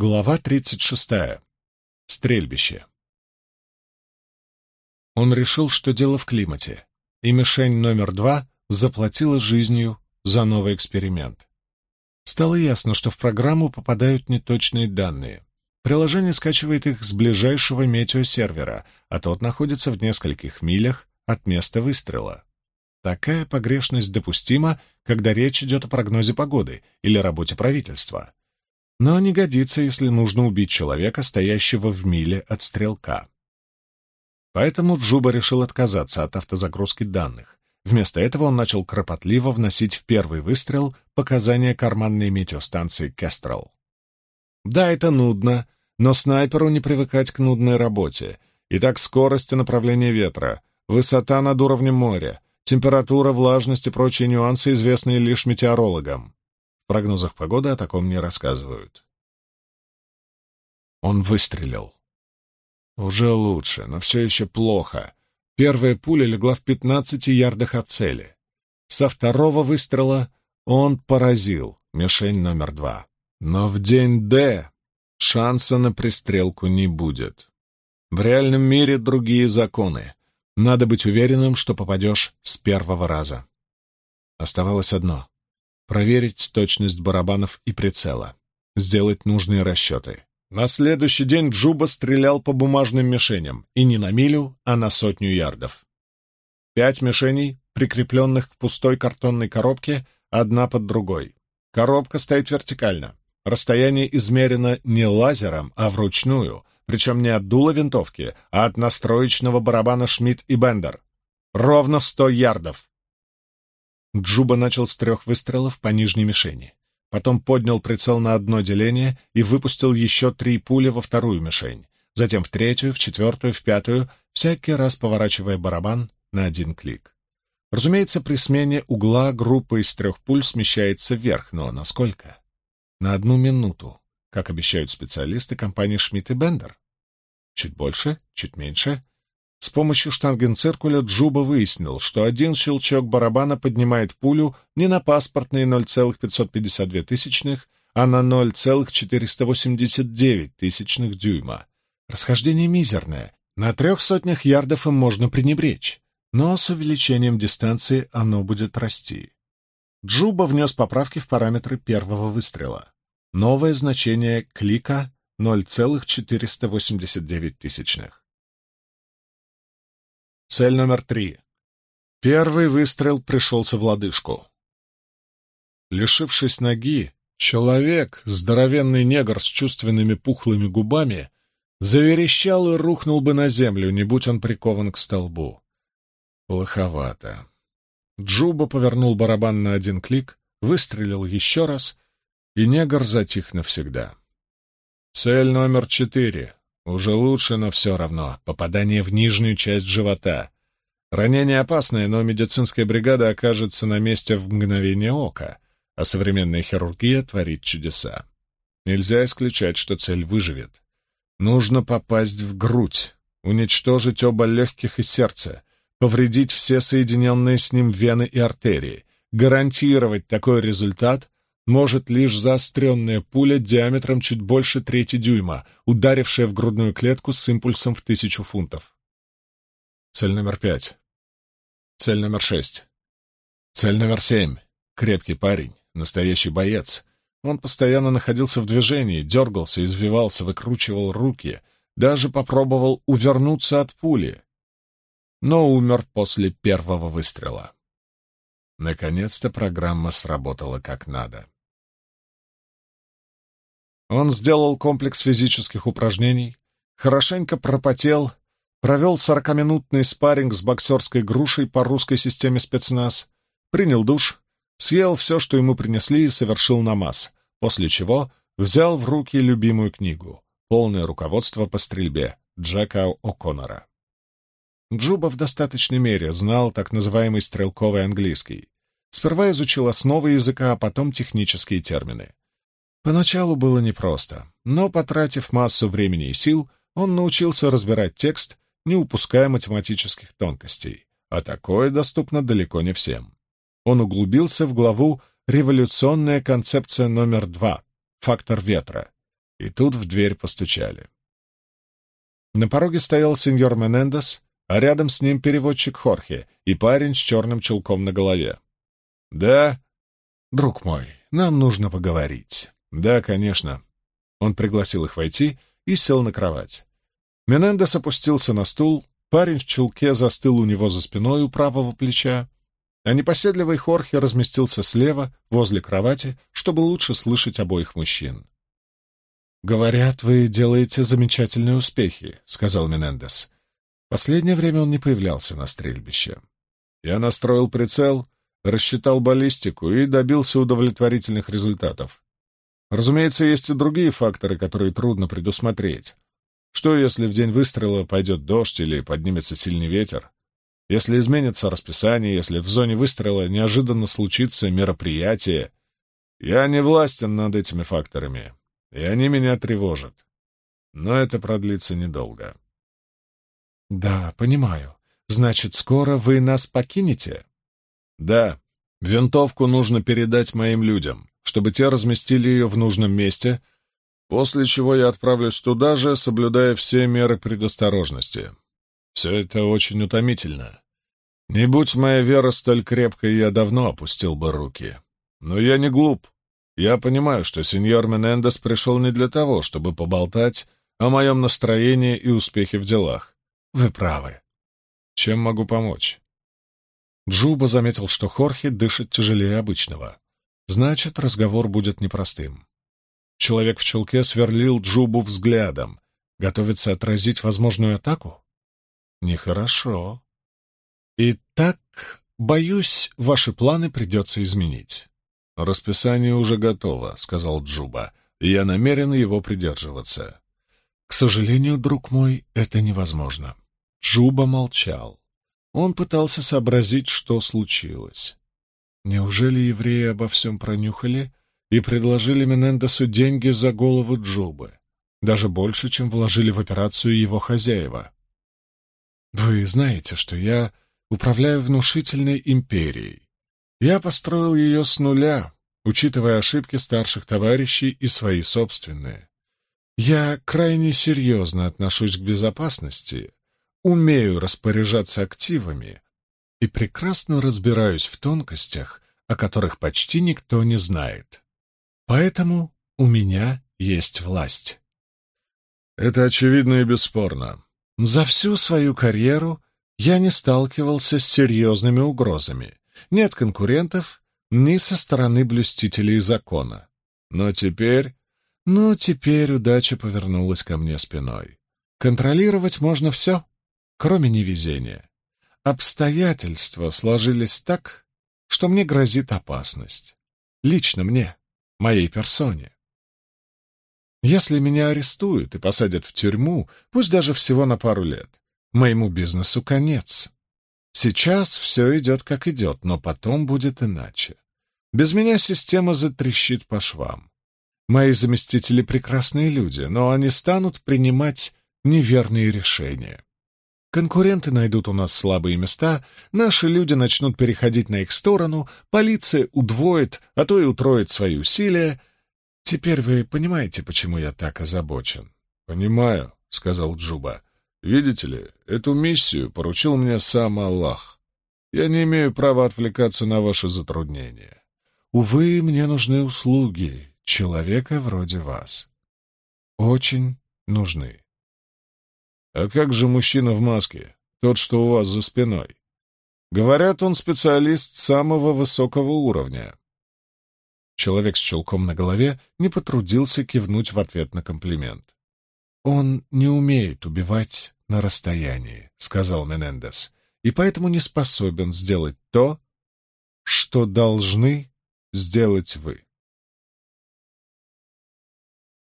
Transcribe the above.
Глава 36. Стрельбище. Он решил, что дело в климате, и мишень номер два заплатила жизнью за новый эксперимент. Стало ясно, что в программу попадают неточные данные. Приложение скачивает их с ближайшего метеосервера, а тот находится в нескольких милях от места выстрела. Такая погрешность допустима, когда речь идет о прогнозе погоды или работе правительства но не годится, если нужно убить человека, стоящего в миле от стрелка. Поэтому Джуба решил отказаться от автозагрузки данных. Вместо этого он начал кропотливо вносить в первый выстрел показания карманной метеостанции Кестрел. Да, это нудно, но снайперу не привыкать к нудной работе. Итак, скорость и направление ветра, высота над уровнем моря, температура, влажность и прочие нюансы, известные лишь метеорологам. Прогнозах погоды о таком не рассказывают. Он выстрелил. Уже лучше, но все еще плохо. Первая пуля легла в пятнадцати ярдах от цели. Со второго выстрела он поразил мишень номер два. Но в день «Д» шанса на пристрелку не будет. В реальном мире другие законы. Надо быть уверенным, что попадешь с первого раза. Оставалось одно проверить точность барабанов и прицела, сделать нужные расчеты. На следующий день Джуба стрелял по бумажным мишеням, и не на милю, а на сотню ярдов. Пять мишеней, прикрепленных к пустой картонной коробке, одна под другой. Коробка стоит вертикально. Расстояние измерено не лазером, а вручную, причем не от дула винтовки, а от настроечного барабана Шмидт и Бендер. Ровно сто ярдов. Джуба начал с трех выстрелов по нижней мишени. Потом поднял прицел на одно деление и выпустил еще три пули во вторую мишень. Затем в третью, в четвертую, в пятую, всякий раз поворачивая барабан на один клик. Разумеется, при смене угла группа из трех пуль смещается вверх, но насколько? На одну минуту, как обещают специалисты компании Шмидт и Бендер. Чуть больше, чуть меньше, с помощью штангенциркуля Джуба выяснил, что один щелчок барабана поднимает пулю не на паспортные 0,552 тысячных, а на 0,489 тысячных дюйма. Расхождение мизерное. На трех сотнях ярдов им можно пренебречь, но с увеличением дистанции оно будет расти. Джуба внес поправки в параметры первого выстрела. Новое значение клика — 0,489 тысячных. Цель номер три. Первый выстрел пришелся в лодыжку. Лишившись ноги, человек, здоровенный негр с чувственными пухлыми губами, заверещал и рухнул бы на землю, не будь он прикован к столбу. Плоховато. Джуба повернул барабан на один клик, выстрелил еще раз, и негр затих навсегда. Цель номер четыре. Уже лучше, но все равно. Попадание в нижнюю часть живота. Ранение опасное, но медицинская бригада окажется на месте в мгновение ока, а современная хирургия творит чудеса. Нельзя исключать, что цель выживет. Нужно попасть в грудь, уничтожить оба легких и сердца, повредить все соединенные с ним вены и артерии. Гарантировать такой результат может лишь заостренная пуля диаметром чуть больше трети дюйма, ударившая в грудную клетку с импульсом в тысячу фунтов. Цель номер пять. Цель номер шесть. Цель номер семь. Крепкий парень, настоящий боец. Он постоянно находился в движении, дергался, извивался, выкручивал руки, даже попробовал увернуться от пули, но умер после первого выстрела. Наконец-то программа сработала как надо. Он сделал комплекс физических упражнений, хорошенько пропотел, провел сорокаминутный спарринг с боксерской грушей по русской системе спецназ, принял душ, съел все, что ему принесли, и совершил намаз, после чего взял в руки любимую книгу «Полное руководство по стрельбе» Джека О'Коннора. Джуба в достаточной мере знал так называемый стрелковый английский. Сперва изучил основы языка, а потом технические термины. Поначалу было непросто, но, потратив массу времени и сил, он научился разбирать текст, не упуская математических тонкостей, а такое доступно далеко не всем. Он углубился в главу «Революционная концепция номер два. Фактор ветра». И тут в дверь постучали. На пороге стоял сеньор Менендес, а рядом с ним переводчик Хорхе и парень с черным чулком на голове. «Да?» «Друг мой, нам нужно поговорить». «Да, конечно». Он пригласил их войти и сел на кровать. Менендес опустился на стул, парень в чулке застыл у него за спиной у правого плеча, а непоседливый Хорхе разместился слева, возле кровати, чтобы лучше слышать обоих мужчин. «Говорят, вы делаете замечательные успехи», — сказал Менендес. Последнее время он не появлялся на стрельбище. Я настроил прицел, рассчитал баллистику и добился удовлетворительных результатов. Разумеется, есть и другие факторы, которые трудно предусмотреть. Что, если в день выстрела пойдет дождь или поднимется сильный ветер? Если изменится расписание, если в зоне выстрела неожиданно случится мероприятие? Я не властен над этими факторами, и они меня тревожат. Но это продлится недолго. «Да, понимаю. Значит, скоро вы нас покинете?» «Да. Винтовку нужно передать моим людям, чтобы те разместили ее в нужном месте, после чего я отправлюсь туда же, соблюдая все меры предосторожности. Все это очень утомительно. Не будь моя вера столь крепкой, я давно опустил бы руки. Но я не глуп. Я понимаю, что сеньор Менендес пришел не для того, чтобы поболтать о моем настроении и успехе в делах. Вы правы. Чем могу помочь? Джуба заметил, что Хорхе дышит тяжелее обычного. Значит, разговор будет непростым. Человек в чулке сверлил Джубу взглядом. Готовится отразить возможную атаку? Нехорошо. Итак, боюсь, ваши планы придется изменить. Расписание уже готово, сказал Джуба, я намерен его придерживаться. К сожалению, друг мой, это невозможно. Джуба молчал. Он пытался сообразить, что случилось. Неужели евреи обо всем пронюхали и предложили Менендесу деньги за голову Джубы? Даже больше, чем вложили в операцию его хозяева. Вы знаете, что я управляю внушительной империей. Я построил ее с нуля, учитывая ошибки старших товарищей и свои собственные. Я крайне серьезно отношусь к безопасности, умею распоряжаться активами и прекрасно разбираюсь в тонкостях, о которых почти никто не знает. Поэтому у меня есть власть. Это очевидно и бесспорно. За всю свою карьеру я не сталкивался с серьезными угрозами. Нет конкурентов ни со стороны блюстителей закона. Но теперь но теперь удача повернулась ко мне спиной. Контролировать можно все, кроме невезения. Обстоятельства сложились так, что мне грозит опасность. Лично мне, моей персоне. Если меня арестуют и посадят в тюрьму, пусть даже всего на пару лет, моему бизнесу конец. Сейчас все идет как идет, но потом будет иначе. Без меня система затрещит по швам. Мои заместители прекрасные люди, но они станут принимать неверные решения. Конкуренты найдут у нас слабые места, наши люди начнут переходить на их сторону, полиция удвоит, а то и утроит свои усилия. Теперь вы понимаете, почему я так озабочен? — Понимаю, — сказал Джуба. — Видите ли, эту миссию поручил мне сам Аллах. Я не имею права отвлекаться на ваши затруднения. Увы, мне нужны услуги, человека вроде вас. Очень нужны. А как же мужчина в маске, тот, что у вас за спиной? Говорят, он специалист самого высокого уровня. Человек с чулком на голове не потрудился кивнуть в ответ на комплимент. «Он не умеет убивать на расстоянии», — сказал Менендес, «и поэтому не способен сделать то, что должны сделать вы».